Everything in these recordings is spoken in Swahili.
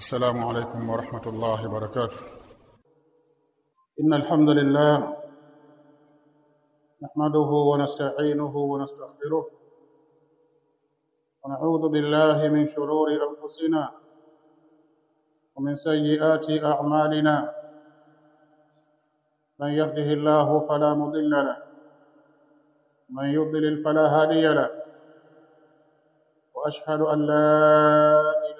السلام عليكم ورحمة الله وبركاته. إن الحمد لله نحمده ونستعينه ونستغفره ونعوذ بالله من شرور أنفسنا ومن سيئات أعمالنا. من يهده الله فلا مضل له من يضلل فلا هادي له وأشهد أن لا إله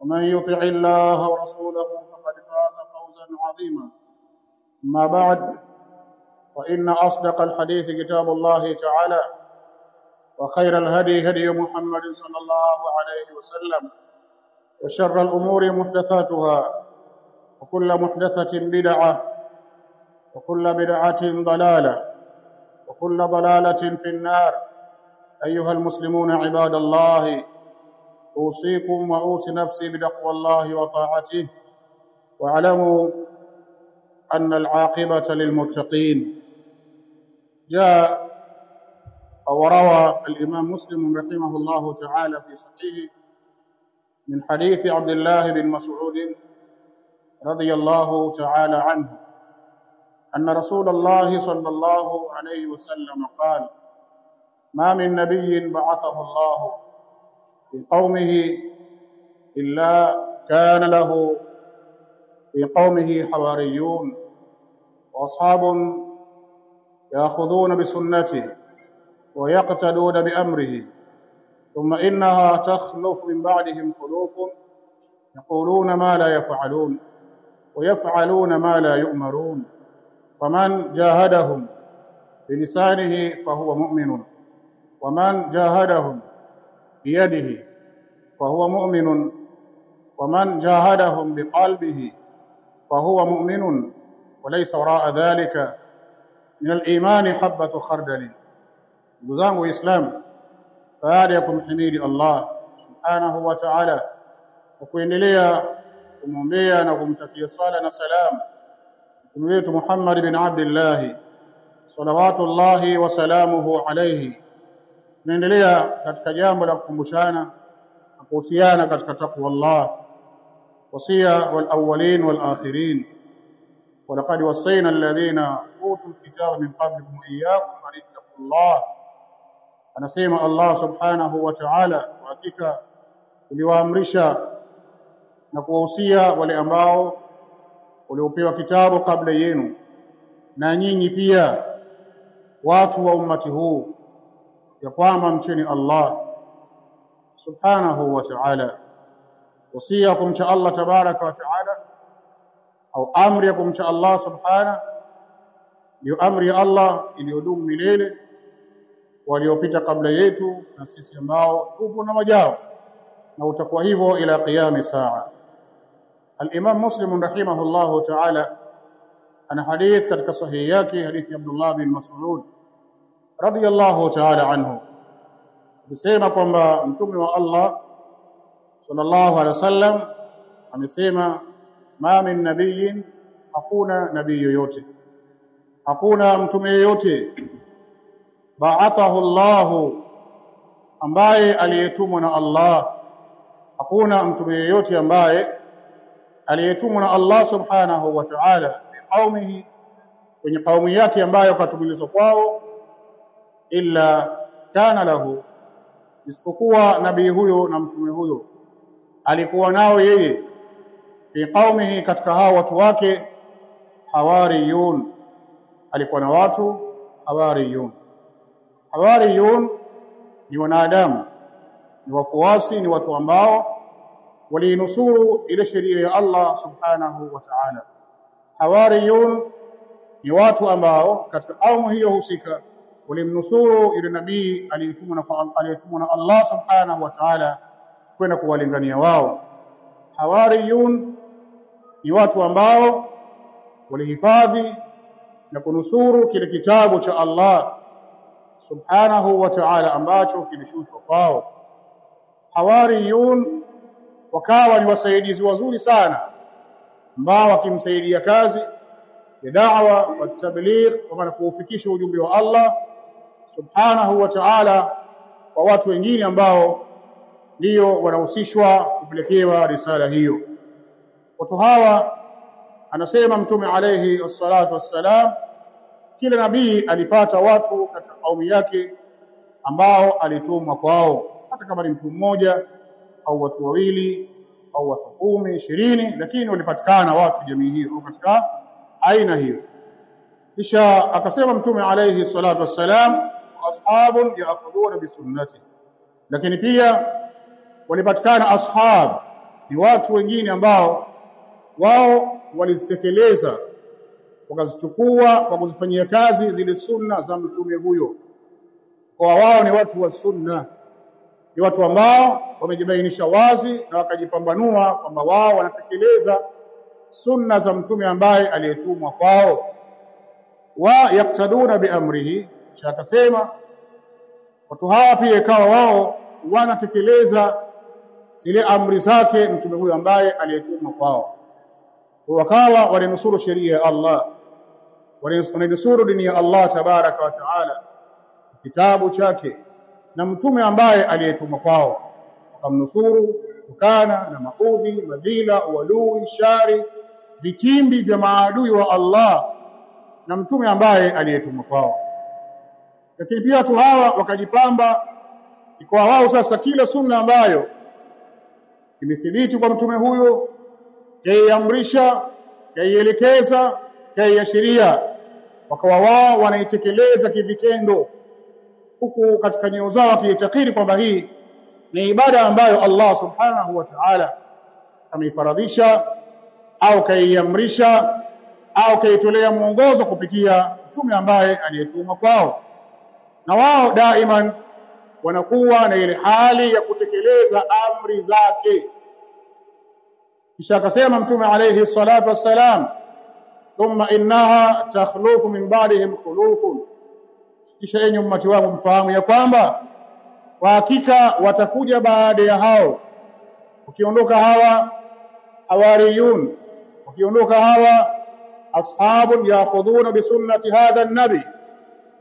ومن يطع الله ورسوله فقد فاز فوزا عظيما. أما بعد وإن أصدق الحديث كتاب الله تعالى وخير الهدي هدي محمد صلى الله عليه وسلم وشر الأمور محدثاتها وكل محدثة بدعة وكل بدعة ضلالة وكل ضلالة في النار. أيها المسلمون عباد الله أوصيكم وأوصي نفسي بتقوى الله وطاعته. واعلموا أن العاقبة للمتقين. جاء أو روى الإمام مسلم رحمه الله تعالى في صحيحه من حديث عبد الله بن مسعود رضي الله تعالى عنه أن رسول الله صلى الله عليه وسلم قال ما من نبي بعثه الله في قومه إلا كان له في قومه حواريون وأصحاب يأخذون بسنته ويقتدون بأمره ثم إنها تخلف من بعدهم خلوف يقولون ما لا يفعلون ويفعلون ما لا يؤمرون فمن جاهدهم بلسانه فهو مؤمن ومن جاهدهم بيده فهو مؤمن ومن جاهدهم بقلبه فهو مؤمن وليس وراء ذلك من الإيمان حبة خردل. جزام الإسلام فهاديكم حميد الله سبحانه وتعالى وكوين لي كمومبيا نكم تكي الصلاة والسلام محمد بن عبد الله صلوات الله وسلامه عليه tunaendelea katika jambo la kukumbushana na kuhusiana katika takwa Allah wasia wal awwalin wal akhirin. Walaqad wasayna alladhina utul kitaba min qablikum iyyakum an anasema Allah subhanahu wa ta'ala hakika uliwaamrisha na kuwahusia wale ambao waliopewa kitabu kabla yenu na nyinyi pia watu wa ummati huu ya kwamba mcheni Allah subhanahu wa ta'ala wasia kumcha Allah tabaraka wa ta'ala au amri ya kumcha Allah subhana ndio amri ya Allah iliyodumu milele waliopita kabla yetu na sisi ambao tupo na majao na utakuwa hivyo ila qiyami saa. al-Imam Muslim rahimahullahu ta'ala ana hadith katika sahihi yake hadithi ya Abdullah bin Mas'ud radiyallahu ta'ala anhu. Alisema kwamba mtume wa Allah sallallahu alaihi wasallam amesema ma min nabiyyin hakuna nabii yoyote. Hakuna mtume yoyote. Ba'athahu Allah ambaye aliyetumwa na Allah. Hakuna mtume yoyote ambaye aliyetumwa na Allah subhanahu wa ta'ala fi kwenye kaumu yake ambayo katumilizwa kwao illa kana lahu isipokuwa nabii huyo na mtume huyo. Alikuwa nao yeye fi qaumihi katika hao watu wake hawariyun. Alikuwa na watu hawariyun. Hawariyun ni wanadamu ni wafuasi ni watu ambao walinusuru ile sheria ya Allah subhanahu wa ta'ala. Hawariyun ni watu ambao katika kaumu hiyo husika walimnusuru yule nabii aliyetumwa na aliyetumwa na Allah subhanahu wa ta'ala kwenda kuwalingania wao. Hawariyun ni watu ambao walihifadhi na kunusuru kile kitabu cha Allah subhanahu wa ta'ala ambacho kilishushwa kwao. Hawariyun wakawa ni wasaidizi wazuri sana ambao wakimsaidia kazi ya da'wa wa tabligh kwa kuufikisha ujumbe wa Allah subhanahu wa ta'ala kwa watu wengine ambao ndio wanahusishwa kupelekewa risala hiyo. Watu hawa anasema mtume alayhi wassalatu wassalam kila nabii alipata watu katika kaumu yake ambao alitumwa kwao. Hata kama ni mtu mmoja au watu wawili au watu kumi ishirini lakini walipatikana watu jamii hiyo au katika aina hiyo. Kisha akasema mtume alayhi salatu wassalam ashabun yaakhudhuna bisunnati. Lakini pia walipatikana ashab ni watu wengine ambao wao walizitekeleza wakazichukua kwa kuzifanyia kazi zile sunna za mtume huyo. Kwa wao ni watu wa sunna. Ni watu ambao wamejibainisha wazi na wakajipambanua kwamba wao wanatekeleza sunna za mtume ambaye aliyetumwa kwao. Wa yaktaduna biamrihi kisha akasema watu hawa pia ikawa wao wanatekeleza zile amri zake mtume huyo ambaye aliyetumwa kwao. Wakawa walinusuru sheria ya Allah walinusuru dini ya Allah tabaraka wa taala kitabu chake na mtume ambaye aliyetumwa kwao. Wakamnusuru kutokana na maudhi madhila walui shari vitimbi vya maadui wa Allah na mtume ambaye aliyetumwa kwao lakini pia watu hawa wakajipamba ikawa wao sasa kila sunna ambayo imethibiti kwa mtume huyo kaiamrisha kaielekeza kaiashiria. Wakawa wao wanaitekeleza kivitendo. Huku katika nyoyo zao wakiitakiri kwamba hii ni ibada ambayo Allah subhanahu wa ta'ala ameifaradhisha au kaiamrisha au kaitolea mwongozo kupitia mtume ambaye aliyetumwa kwao na wao daiman wanakuwa na ile hali ya kutekeleza amri zake. Kisha akasema mtume alayhi salatu wassalam thumma innaha takhlufu min ba'dihim khulufun. Kisha yenye ummati wangu mfahamu ya kwamba kwa hakika watakuja baada ya hao. Ukiondoka hawa awariyun. Ukiondoka hawa ashabun ya'khudhuna bisunnati hadha an-nabi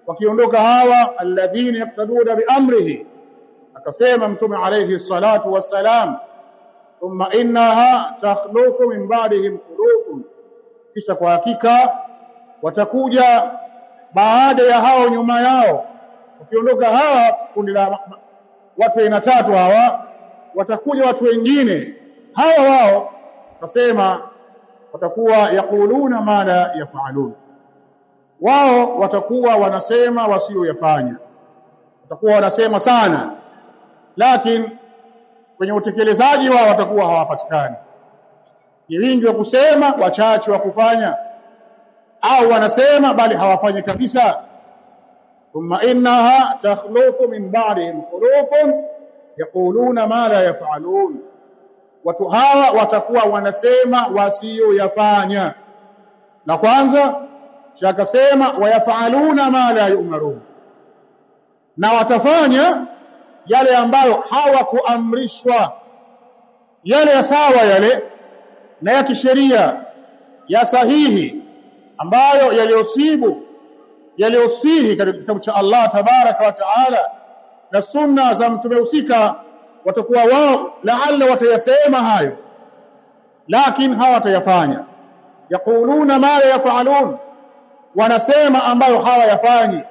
wakiondoka hawa alladhina yaktaduna bi amrihi akasema mtume alayhi salatu wassalam thumma innaha takhlufu min ba'dihim khulufun. Kisha kwa hakika watakuja baada ya hao nyuma yao. Wakiondoka hawa kundi la watu aina tatu hawa watakuja watu wengine. Hawa wao akasema watakuwa yaquluna ma la wao watakuwa wanasema wasioyafanya watakuwa wanasema sana. Lakini kwenye utekelezaji wao watakuwa hawapatikani. Ni wingi wa kusema wachache wa kufanya. Au wanasema bali hawafanyi kabisa. Thumma innaha takhlufu min ba'dihim khulufun yaquluna ma la yaf'alun. Watu hawa watakuwa wanasema wasioyafanya la kwanza shakasema wayafaluna ma la yu'marun. Na watafanya yale ambayo hawakuamrishwa yale ya sawa yale na ya kisheria ya sahihi ambayo yaliosibu yaliosihi katika kitabu cha Allah tabaraka wa taala na sunna za mtume husika watakuwa wao laalla watayasema hayo lakini hawatayafanya. Yaquluna ma la yafalun wanasema ambayo hawayafanyi.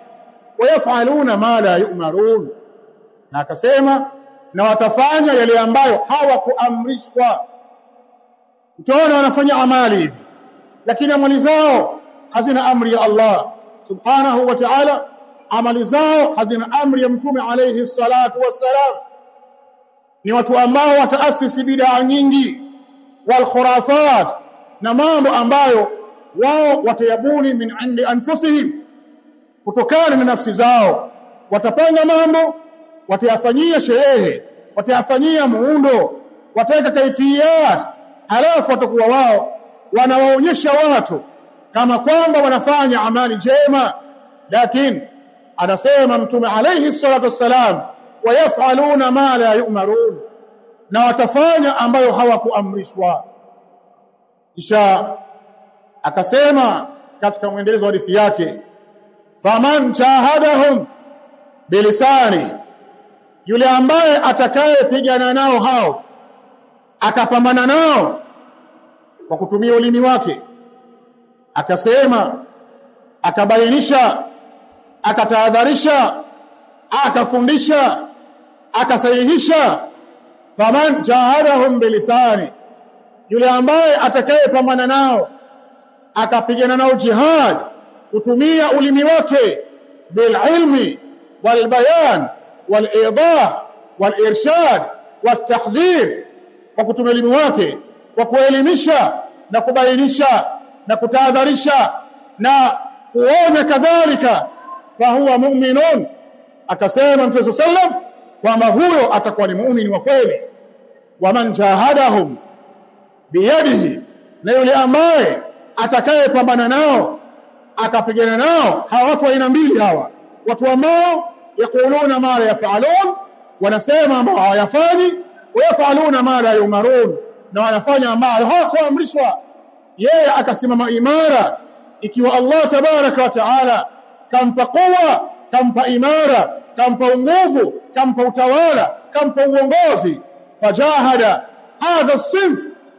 Wayafaluna ma la yu'marun. Na akasema na watafanya yale ambayo hawakuamrishwa. Utaona wanafanya amali hivi. Lakini amali zao hazina amri ya Allah subhanahu wa ta'ala. Amali zao hazina amri ya mtume alayhi salatu wassalam. Ni watu ambao wataasisi bidaa nyingi. Wal khurafat. Na mambo ambayo wao watayabuni min indi anfusihim kutokana na nafsi zao. Watapanga mambo watayafanyia sherehe watayafanyia muundo wataweka kaifiyat halafu watakuwa wao wanawaonyesha watu kama kwamba wanafanya amali njema. Lakini anasema mtume alayhi salatu wassalam wayafaluna ma la yu'marun na watafanya ambayo hawakuamrishwa. Kisha akasema katika mwendelezo wa hadithi yake faman jahadahum bilisani yule ambaye atakayepigana nao hao akapambana nao kwa kutumia ulimi wake. Akasema akabainisha akatahadharisha akafundisha akasahihisha faman jahadahum bilisani yule ambaye atakayepambana nao akapigana nao jihad kutumia ulimi wake bililmi walbayan walidah walirshad watahdhir kwa kutumia ulimi wake kwa kuelimisha na kubainisha na kutahadharisha na kuonya kadhalika. Fahuwa mu'minun akasema mtume sallam kwamba huyo atakuwa ni muumini wa kweli. Waman jahadahum biyadihi na yule ambaye atakayepambana nao akapigana nao hawa watu aina mbili hawa. Watu ambao yakuluna ma la yafalun wanasema ambao hawayafanyi wayafaluna ma la yumarun na wanafanya ambao hawakuamrishwa. Yeye akasimama imara ikiwa Allah tabaraka wa taala kampa quwa kampa imara kampa nguvu kampa utawala kampa uongozi. Fajahada hadha sinf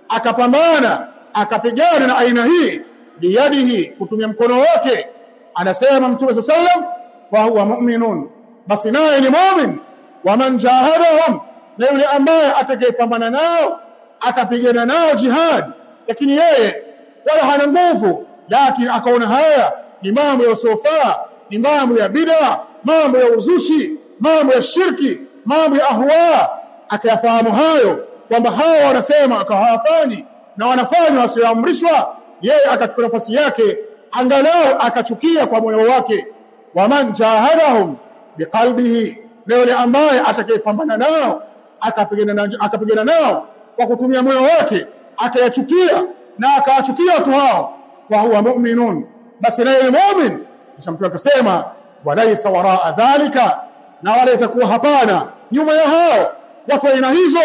akapambana akapigana na aina hii biyadihi kutumia mkono wake. Anasema mtume sallam fa huwa mu'minun. Basi naye ni mu'min. Wa man jahadahum na yule ambaye atakayepambana nao akapigana nao jihad. Lakini yeye wala hana nguvu lakini akaona haya ni mambo ya yasiyofaa ni mambo ya bid'a mambo ya uzushi mambo ya shirki mambo ya ahwa. Akayafahamu hayo kwamba hawa wanasema akahawafanyi na wanafanya wasioamrishwa yeye akachukua nafasi yake angalau akachukia kwa moyo wake. Waman jahadahum biqalbihi na yule ambaye atakayepambana nao akapigana akapigana nao kwa kutumia moyo wake akayachukia na akawachukia watu hao fa huwa mu'minun. Basi naye ni mu'min kisha mtu akasema walaisa waraa dhalika na wala itakuwa hapana nyuma ya hao watu aina hizo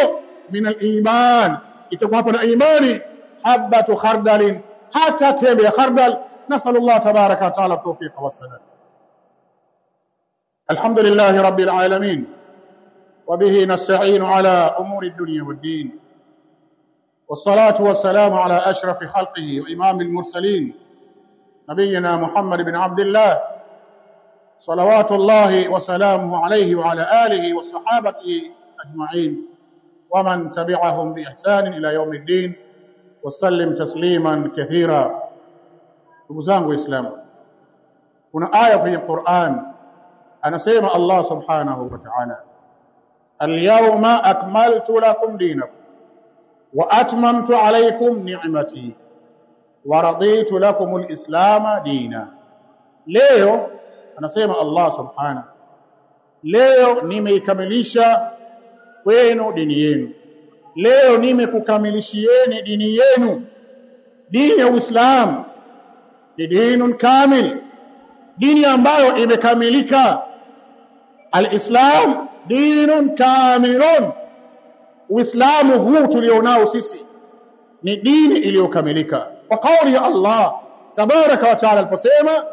min al-iman itakuwa hapa na imani habatu khardalin hata tembe ya khardal nasallallahu tabaraka wa taala tawfiq wa sadad alhamdulillah rabbil alamin وبه نستعين على أمور الدنيا والدين. والصلاة والسلام على أشرف خلقه وإمام المرسلين نبينا محمد بن عبد الله. صلوات الله وسلامه عليه وعلى آله وصحابته أجمعين. ومن تبعهم بإحسان إلى يوم الدين وسلم تسليما كثيرا نبزانه إسلام هنا آية في القرآن أنا سيما الله سبحانه وتعالى اليوم أكملت لكم دينكم وأتممت عليكم نعمتي ورضيت لكم الإسلام دينا leo anasema Allah subhanahu leo nimeikamilisha kwenu dini yenu. Leo nimekukamilishieni dini yenu. Dini ya Uislamu ni dinun kamil. Dini ambayo imekamilika. Alislam dinun kamilun. Uislamu huu tulionao sisi ni dini iliyokamilika. Kwa kauli ya Allah tabaraka wa taala aliposema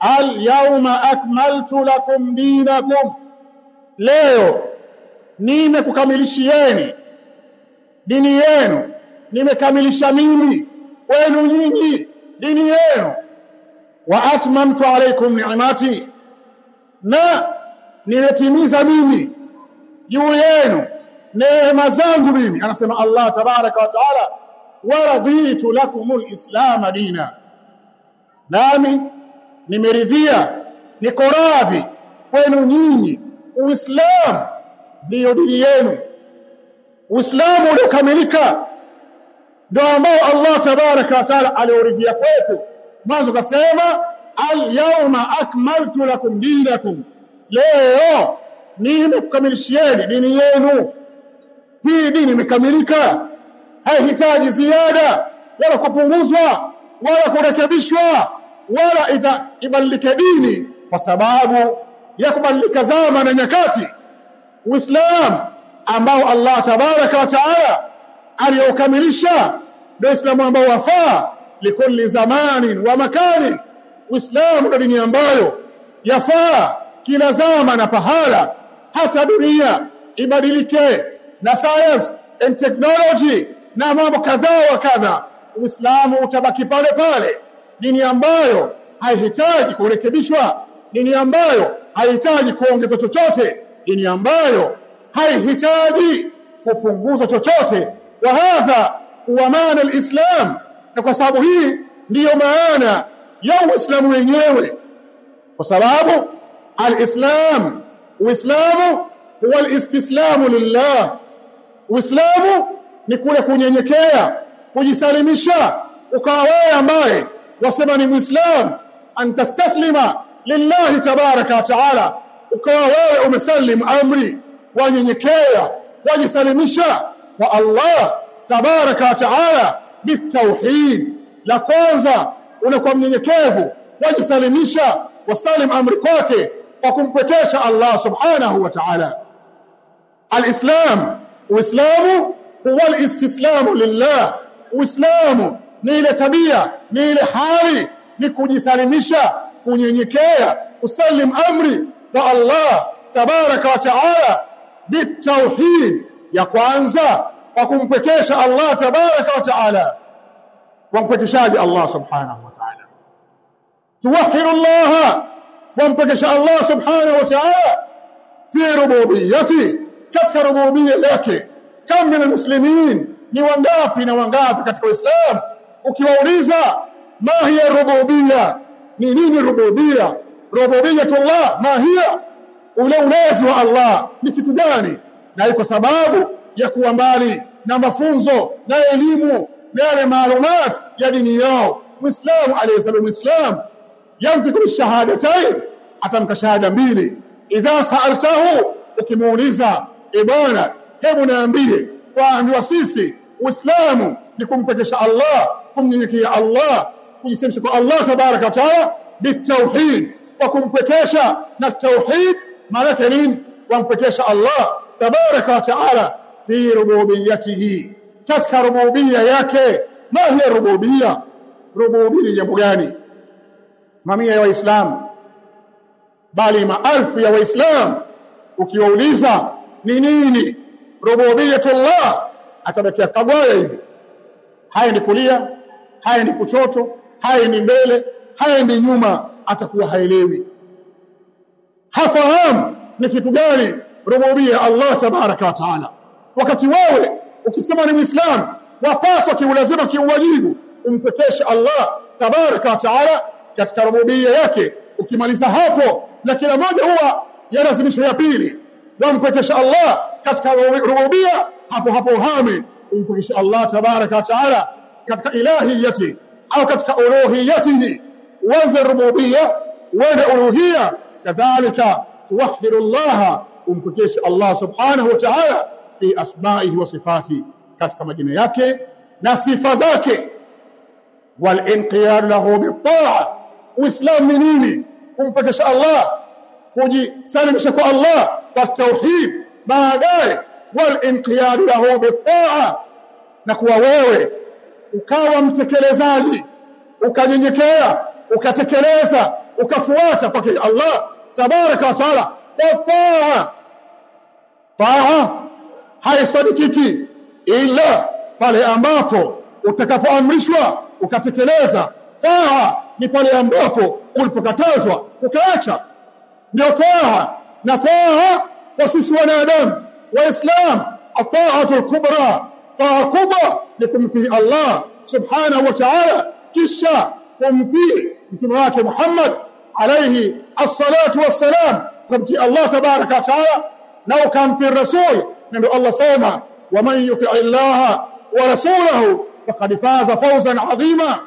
al-yawma akmaltu lakum dinakum. Leo nimekukamilishieni. Dini yenu. Nimekamilisha mimi. Wenu nyinyi. Dini yenu. Wa atmamtu alaykum ni'mati. Na nimetimiza mimi. Juu yenu. Neema zangu mimi. Anasema Allah tabaraka wa taala waraditu lakumul islam dina. Nami nimeridhia. Niko radhi kwenu nyinyi. Uislamu ndiyo dini yenu. Uislamu uliokamilika ndio ambao Allah tabaraka wa taala kwetu. Mwanzo kasema al-yawma akmaltu lakum dinakum. Leo nimekukamilishieni dini yenu. Hii dini imekamilika. Haihitaji ziada wala kupunguzwa wala kurekebishwa wala ibadilike dini kwa sababu ya kubadilika zama na nyakati uislamu ambao Allah tabaraka wa taala aliokamilisha ndio Uislamu ambao wafaa likulli zamanin wa makanin. Uislamu ndio dini ambayo yafaa kila zama na pahala hata dunia ibadilike na science and technology na mambo kadhaa wa kadha Uislamu utabaki pale pale. Dini ambayo haihitaji kurekebishwa dini ambayo haihitaji kuongezwa chochote dini ambayo haihitaji kupunguza chochote. Wa hadha huwa maana alislam na kwa sababu hii ndiyo maana ya uislamu wenyewe. Kwa sababu alislam uislamu huwa alistislamu lillah. Uislamu ni kule kunyenyekea kujisalimisha ukawa wewe ambaye wasema ni muislam antastaslima lillahi tabaraka wa taala ukawa wewe umesalim amri wanyenyekea wajisalimisha kwa Allah tabaraka wa taala bitauhid la kwanza unakuwa mnyenyekevu wajisalimisha wasalim amri kwake kwa kumpwekesha Allah subhanahu wa ta'ala alislam uislamu huwa alistislamu lillah uislamu ni ile tabia ni ile hali ni kujisalimisha kunyenyekea kusalim amri kwa Allah tabaraka wa taala bitauhid ya kwanza kwa kumpekesha Allah tabaraka wa taala wampekeshaji Allah subhanahu wa taala tuwahidu Allah wampekesha Allah subhanahu wa taala fi rububiyyati katika rububiyya yake kam min almuslimin ni wangapi na wangapi katika Uislamu ukiwauliza ma hiya rububiyya ni nini rububiyya rububiyyatullah ma hiya ule ulezi wa Allah ni kitu gani na iko sababu ya kuwa mbali na mafunzo na elimu na yale maalumat ya dini yao muislamu aliyesema muislam yantiku bishahadatain atamka shahada mbili idha saaltahu ukimuuliza e bwana hebu niambie twaambiwa sisi uislamu ni kumpekesha Allah kumnyenyekea Allah kujisalimisha kwa Allah tabaraka taala bitauhid kwa kumpekesha na tauhid maana nini wampekesha Allah tabaraka wa taala fi rububiyatihi. Katika rububia yake ma hiya rububiyya rububiyya ni jambo gani? Mamia ya waislam bali maelfu ya waislam ukiwauliza ni nini? Rububiyatullah. Atabakia kagwaya hivi. Haya ni kulia haya ni kuchoto haya ni mbele haya ni nyuma atakuwa haelewi hafahamu ni kitu gani rububia Allah tabaraka wa taala wakati wewe ukisema ni muislam wapaswa kiulazima kiuwajibu umpekeshe Allah tabaraka wa taala katika rububia yake ukimaliza hapo na kila moja huwa yalazimisha ya pili wampekeshe Allah katika rububia hapo hapo uhame umpekeshe Allah tabaraka wa taala katika ilahiyati au katika uluhiyatihi وفي الربوبية والالوهيه كذلك توحد الله ومكتش الله سبحانه وتعالى في أسمائه وصفاته. كتك مجنى يكي نصف ذاكي والانقيار له بالطاعة. وإسلام منيني. ومكتش الله. وجي سلم شكو الله. والتوحيد ما قال. والانقياد له بالطاعة. نكوى ووي وكاوى متكلزاجي وكاوى متكلزاجي ukatekeleza ukafuata kwa Allah tabaraka wa taala. Kwa taa taa haisadikiki ila pale ambapo utakapoamrishwa ukatekeleza. Taa ni pale ambapo ulipokatazwa ukaacha. Ndio taa na taa kwa sisi wanadamu waislam ataatu kubra. Taa kubwa ni kumtii Allah subhanahu wa ta'ala. Kisha kumtii mtume wake Muhammad alayhi as-salatu was-salam kumtii Allah tabaraka wa ta'ala na ukamtii rasul ndio Allah sema waman yuti Allah wa rasulahu faqad faza fawzan adhima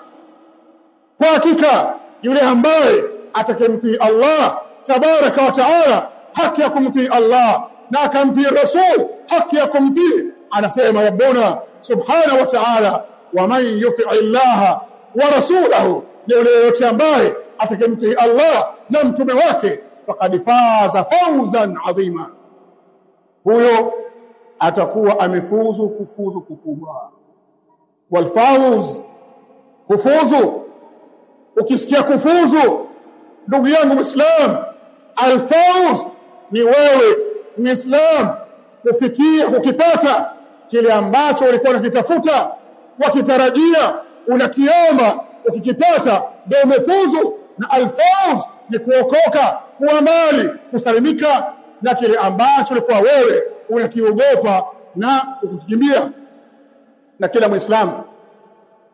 kwa hakika yule ambaye atakemtii Allah tabaraka wa taala haki ya kumtii Allah na akamtii rasul haki ya kumtii anasema rabbuna subhanahu wa ta'ala waman yuti Allah wa rasulahu yule yote ambaye atakemtii Allah na mtume wake faqad faza fawzan adhima. Huyo atakuwa amefuzu kufuzu kukubwa. Walfawz kufuzu. Ukisikia kufuzu ndugu yangu muislam alfawz ni wewe muislam kufikia kukipata kile ambacho ulikuwa unakitafuta wakitarajia unakiomba ukikipata ndio umefuzu na alfawz ni kuokoka kuwa mbali kusalimika na kile ambacho ulikuwa wewe unakiogopa na kukikimbia na kila muislamu.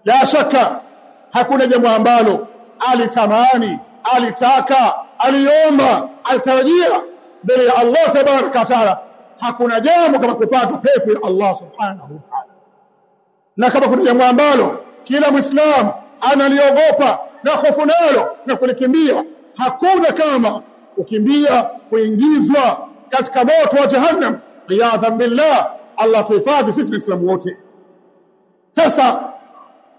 La shaka hakuna jambo ambalo alitamani alitaka aliomba alitarajia mbele ya Allah tabaraka wataala hakuna jambo kama kupata pepo ya Allah subhanahu wa ta'ala. Na kama kuna jambo ambalo kila muislamu analiogopa na hofu nalo na kulikimbia. Hakuna kama kukimbia kuingizwa katika moto wa jahannam. Iyadhan billah Allah tuhifadhi sisi waislamu wote. Sasa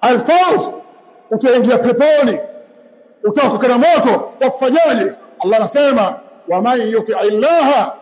alfawz utaingia peponi utaokoka na moto kwa kufanyaje? Allah anasema waman yuti illaha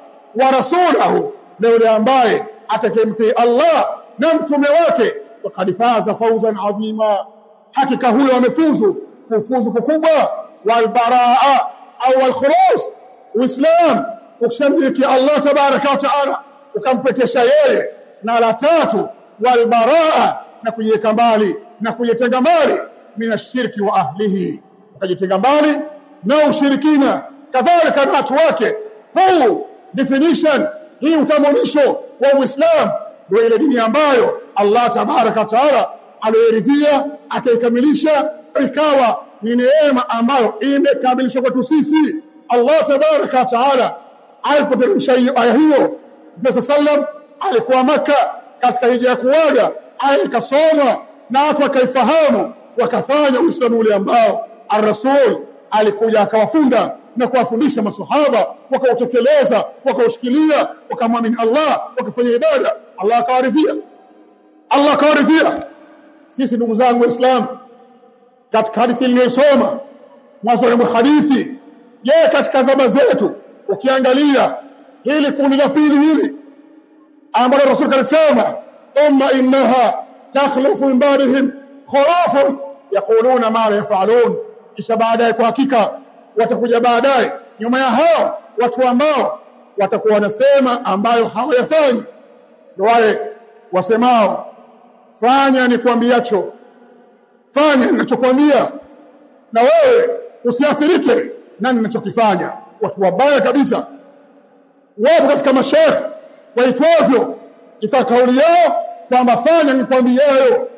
wa rasulahu na yule ambaye atakemtii Allah na mtume wake وقد فاز فوزا عظيما. حقيقة هو المفوز فوزه كبيرا والبراءة أو الخلاص وإسلام وكشرك الله تبارك وتعالى. وكمكش يله نالا ثلاثة والبراءة. نكيهك مبالي نكيهتغ مبالي من الشرك وأهله. نكيهتغ مبالي نو شركينا. كذلك ذات واك هو ديفينيشن هي تمونيشو. واو إسلام. Ndio ile dini ambayo Allah tabaraka taala aliyoridhia akaikamilisha ikawa ni neema ambayo imekamilishwa kwetu sisi. Allah tabaraka taala alipoteremsha hiyo aya hiyo Mtume sallam alikuwa maka katika hija ya kuwaga aya ikasomwa na watu wakaifahamu wakafanya Uislamu ule ambao ar-Rasul alikuja akawafunda na kuwafundisha maswahaba wakautekeleza wakaushikilia wakamwamini Allah wakafanya ibada. Allah akawaridhia. Allah akawaridhia. Sisi ndugu zangu waislamu katika hadithi niliyosoma mwanzo wa hadithi je katika zama zetu ukiangalia hili kundi la pili hili ambalo Rasul kalisema thumma innaha takhlufu min ba'dihim khurafun yaquluna ma la yaf'alun. Kisha baadaye kwa hakika watakuja baadaye. Nyuma ya hao watu ambao watakuwa wanasema ambayo hawayafanyi. Ndio wale wasemao fanya nikwambiacho. Fanya ninachokwambia. Na wewe usiathirike na ninachokifanya. Watu wabaya kabisa. Wapo katika mashekhe waitwavyo. Ikawa kauli yao kwamba fanya nikwambiayo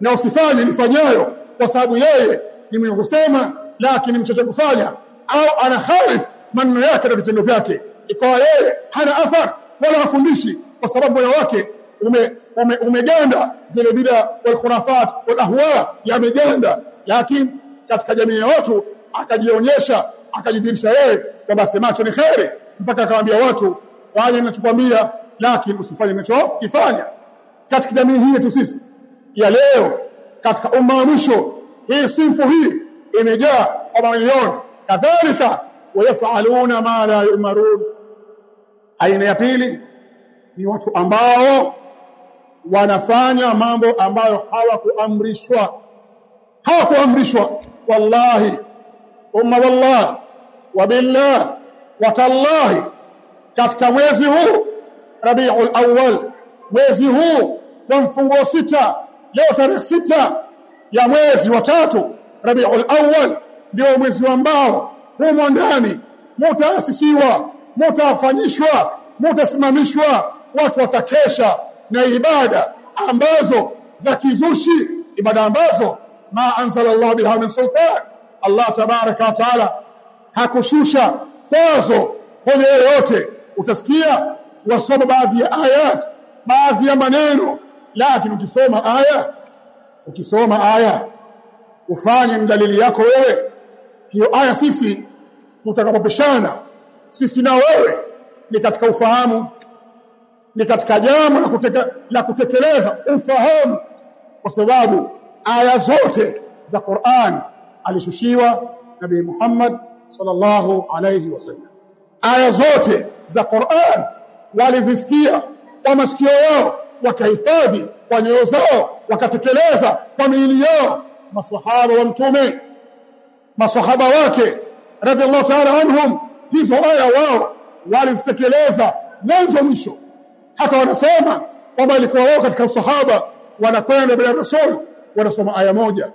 na usifanye nifanyayo. Kwa sababu yeye ni mwenye kusema lakini mchocho kufanya au ana kharif maneno yake na vitendo vyake ikawa yeye hana athar wala hafundishi kwa sababu moyo wake ume, ume, umeganda zile bida wal khurafat wal ahwa yameganda. Lakini katika jamii ya watu akajionyesha akajidhihirisha yeye kwamba semacho ni kheri mpaka akamwambia watu fanya ninachokwambia lakini usifanye ninachokifanya. Katika jamii hii yetu sisi ya leo katika umma wa mwisho hii sinfu hii imejaa kwa mamilioni kadhalika wayafaluna ma la yumarun. Aina ya pili ni watu ambao wanafanya mambo ambayo hawakuamrishwa. Hawakuamrishwa wallahi umma wallahi wabillah watallahi katika mwezi huu Rabiul Awwal mwezi huu wa mfungo sita leo tarehe sita ya mwezi wa tatu Rabiul Awwal ndio mwezi ambao humo ndani. Mutaasisiwa mutafanyishwa mutasimamishwa watu watakesha. Na ibada ambazo za kizushi ibada ambazo ma anzala Allah biha min sultan Allah tabaraka wa taala hakushusha kwazo. Hoja yoyote utasikia wasoma baadhi ya ayat baadhi ya maneno. Lakini ukisoma aya ukisoma aya ufanye mdalili yako wewe. Hiyo aya sisi tutakapopishana sisi na wewe ni katika ufahamu ni katika jambo la, kuteke, la kutekeleza ufahamu. Kwa sababu aya zote za Qur'an alishushiwa Nabii Muhammad sallallahu alayhi wasallam aya zote za Qur'an walizisikia kwa masikio yao wakahifadhi kwa nyoyo zao wakatekeleza kwa miili yao maswahaba wa mtume maswahaba wake radhiallahu ta'ala anhum hizo aya wao walizitekeleza mwanzo mwisho. Hata wanasema kwamba ilikuwa wao katika usahaba wanakwenda bila rasul wanasoma aya moja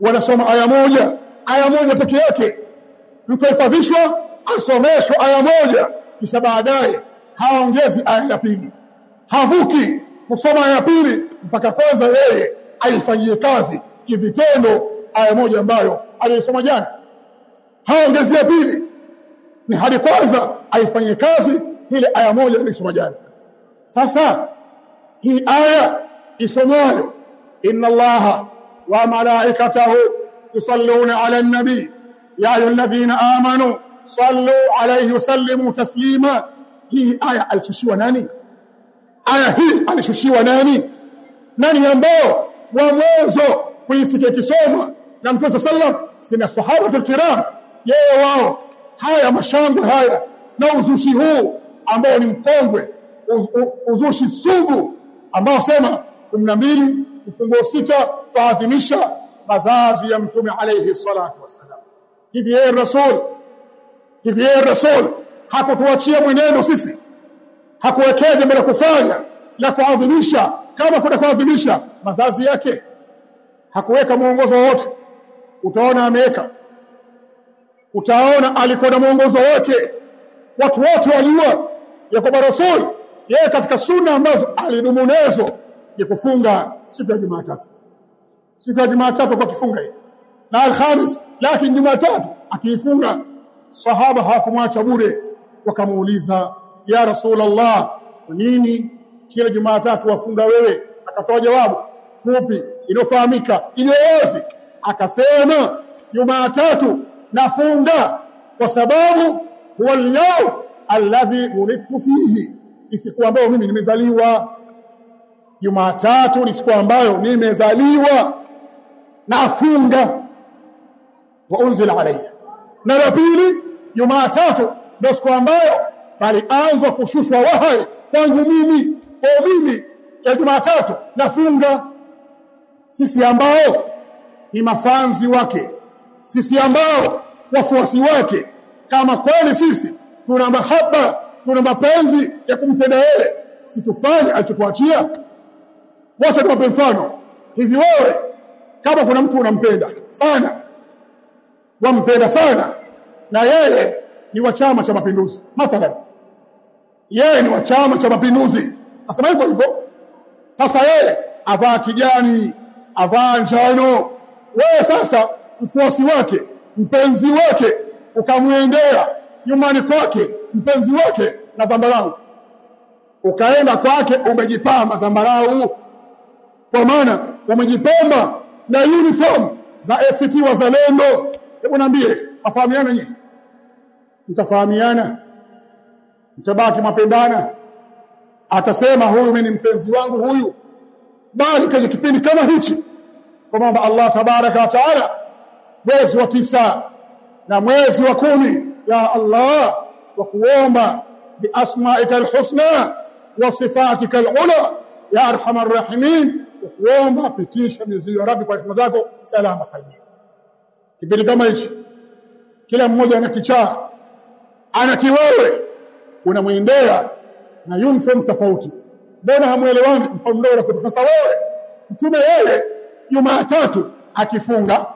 wanasoma aya moja aya moja peke yake. Mtu asomeshwa aya moja kisha baadaye haongezi aya ya pili. Havuki kusoma aya ya pili mpaka kwanza yeye aifanyie kazi kivitendo aya moja ambayo aliyosoma jana. Haongezi ya pili ni hadi kwanza aifanye kazi ile aya moja aliyosoma jana. Sasa hii aya isomayo inna allaha wa malaikatahu yusalluna ala nabi ya ayyuhalladhina amanu sallu alayhi wasallimu taslima. Hii aya alishushiwa nani? Aya hii alishushiwa nani? Nani ambao wa mwanzo kuisikia kisoma na mtume sallam sina sahaba kiram yeye wao. Haya mashangwe haya na uzushi huu ambao ni mkongwe uz, uzushi sugu ambao sema 12 mfungo sita tuadhimisha mazazi ya mtume alayhi salatu wassalam. Hivi yeye rasul hivi yeye rasul hakutuachia mwenendo sisi? Hakuwekea jambo la kufanya la kuadhimisha kama kuna kuadhimisha mazazi yake hakuweka mwongozo wote. Utaona ameweka. Utaona alikuwa na mwongozo wake. Watu wote walijua. Ya kwamba rasul yeye katika sunna ambazo alidumu nazo ni kufunga siku ya Jumatatu. Siku ya Jumatatu kwa kifunga hii na alhamis lakini Jumatatu akiifunga sahaba hawakumwacha bure. Wakamuuliza ya rasulullah kwa nini kila Jumatatu wafunga wewe? Akatoa jawabu fupi iliyofahamika iliyo wazi akasema Jumatatu nafunga kwa sababu huwa al-yawm alladhi ulidtu fihi ni siku ambayo mimi nimezaliwa. Jumatatu ni siku ambayo nimezaliwa nafunga. Wa unzila alayya. Na la pili Jumatatu ndio siku ambayo palianzwa kushushwa wahai kwangu mimi. Kwa mimi ya Jumatatu nafunga sisi ambao ni mafanzi wake. Sisi ambao wafuasi wake. Kama kweli sisi tuna mahaba tuna mapenzi ya kumpenda yeye situfanye alichotuachia. Wacha tuwape mfano. Hivi wewe kama kuna mtu unampenda sana wampenda sana na yeye ni wa chama cha mapinduzi mathalan. Yeye ni wa chama cha mapinduzi. Nasema hivyo hivyo. Sasa yeye avaa kijani avaa njano. Wewe sasa mfuasi wake mpenzi wake ukamwendea nyumbani kwake mpenzi wake na zambarau. Ukaenda kwake umejipamba zambarau. Kwa maana umejipamba na uniform za ACT Wazalendo. Hebu niambie mafahamiana nyinyi? Mtafahamiana? Mtabaki mapendana atasema huyu mimi ni mpenzi wangu huyu bali kwenye kipindi kama hichi kwa kwamba Allah tabaraka wa taala mwezi wa tisa na mwezi wa kumi ya Allah wa kuomba biasmaika alhusna wa sifatika alula ya arhamar rahimin kuomba pitisha mizigo ya Rabbi kwa rehema zako salama salimia. Kipindi kama hichi kila mmoja ana kichaa ana kiwewe unamwendea na uniform tofauti mbona hamuelewani mfano mdogo unakuta sasa wewe mtume yeye Jumatatu akifunga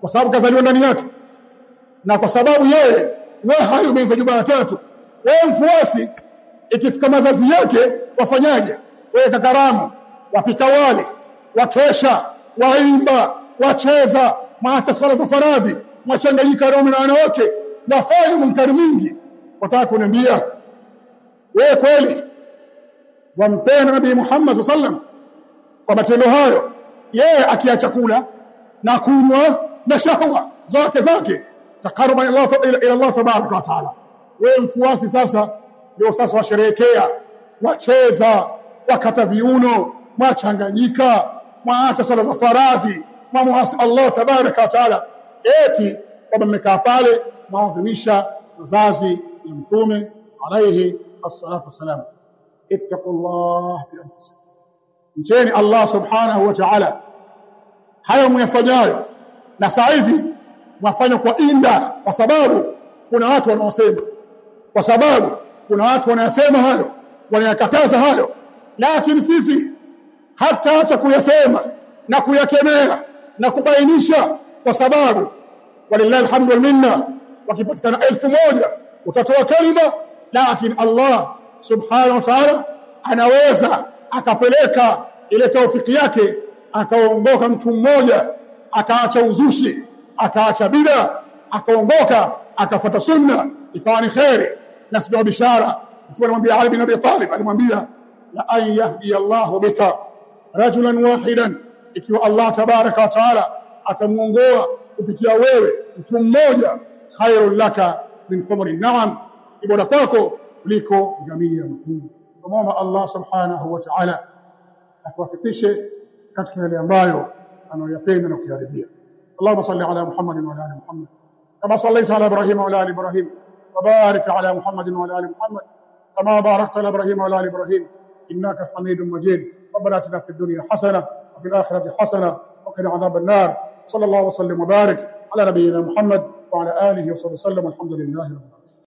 kwa sababu kazaliwa ndani yake na kwa sababu yeye wewe hayo umeza Jumatatu wewe mfuasi ikifika mazazi yake wafanyaje? Wewe kakaramu wapika wale wakesha waimba wacheza maacha swala za faradhi mwachanganyika wanaume na wanawake wafanye munkari mingi wataka kuniambia wewe kweli wampenda Nabii Muhammad sallam kwa matendo hayo. Yeye akiacha kula na kunywa na shahwa zake zake takaruba ila ila Allah tabaraka wa taala. Wewe mfuasi sasa ndio sasa washerehekea wacheza wakata viuno mwachanganyika mwaacha swala za faradhi mwamuasi Allah tabaraka wa taala. Eti kwamba mmekaa pale mwaadhimisha wazazi ya mtume alayhi as-salatu wassalam ittaqullah fi anfusikum. Mcheni Allah subhanahu wa ta'ala. Hayo myafanyayo na saa hivi mwafanya kwa inda. Kwa sababu kuna watu wanaosema. Kwa sababu kuna watu wanayasema hayo. Wanayakataza hayo. Lakini sisi hata acha kuyasema na kuyakemea na kubainisha. Kwa sababu walillahi alhamdu wal minna wakipatikana elfu moja utatoa kalima lakini Allah subhanahu wa ta'ala anaweza akapeleka ile taufiki yake akaongoka mtu mmoja akaacha uzushi akaacha bida akaongoka akafuata sunna ikawa ni khairi na sio bishara. Mtu anamwambia Ali bin Abi Talib alimwambia la an yahdi Allahu bika rajulan wahidan ikiwa Allah tabaraka wa taala atamuongoa kupitia wewe mtu mmoja khairul laka min humri na'am ibada kwako kuliko jamii ya mkuu. Tunamwomba Allah subhanahu wa ta'ala atuwafikishe katika yale ambayo anayoyapenda na kuyaridhia. Allahumma salli ala Muhammad wa ala ali Muhammad kama sallaita ala Ibrahim wa ala ali Ibrahim wa barik ala Muhammad wa ala ali Muhammad kama barakta ala Ibrahim wa ala ali Ibrahim innaka Hamidum Majid. Rabbana atina fid ربنا اتنا في الدنيا حسنه وفي الاخره حسنه وقنا عذاب النار wa الله wa barik ala nabiyyina Muhammad wa ala alihi wa والحمد لله رب العالمين